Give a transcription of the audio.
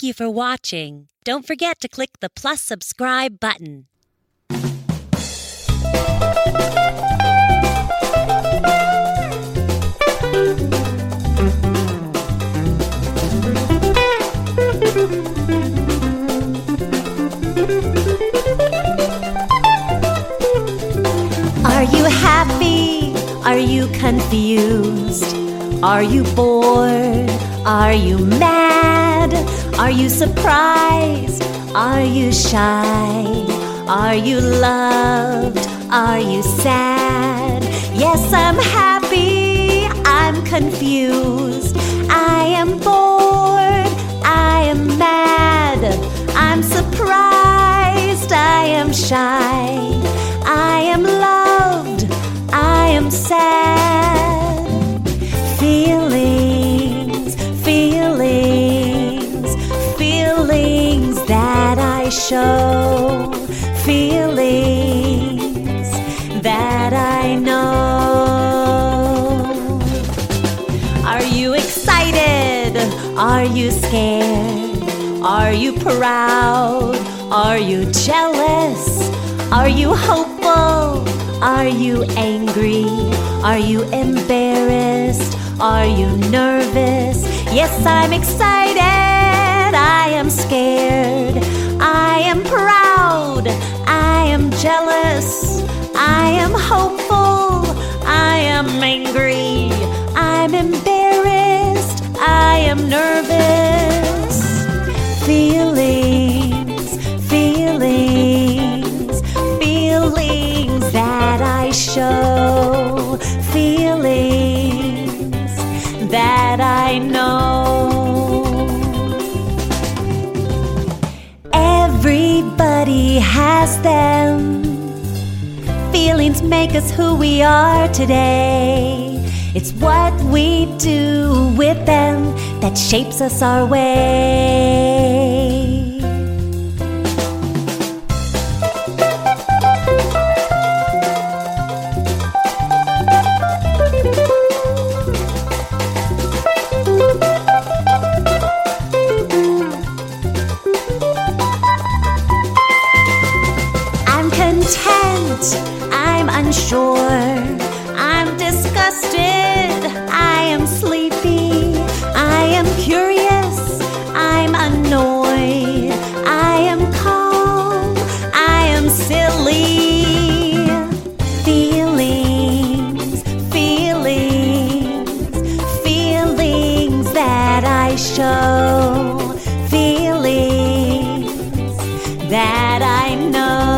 Thank you for watching. Don't forget to click the plus subscribe button. Are you happy? Are you confused? Are you bored? Are you mad? Are you surprised? Are you shy? Are you loved? Are you sad? Yes, I'm happy. I'm confused. I am bored. I am mad. I'm surprised. I am shy. Show. Feelings that I know. Are you excited? Are you scared? Are you proud? Are you jealous? Are you hopeful? Are you angry? Are you embarrassed? Are you nervous? Yes, I'm excited. I am scared. I am proud. I am jealous. I am hopeful. I am angry. I'm embarrassed. I am nervous. Feelings, feelings, feelings that I show. Has them. Feelings make us who we are today. It's what we do with them that shapes us our way. Content, I'm unsure, I'm disgusted, I am sleepy, I am curious, I'm annoyed, I am calm, I am silly. Feelings, feelings, feelings that I show, feelings that I know.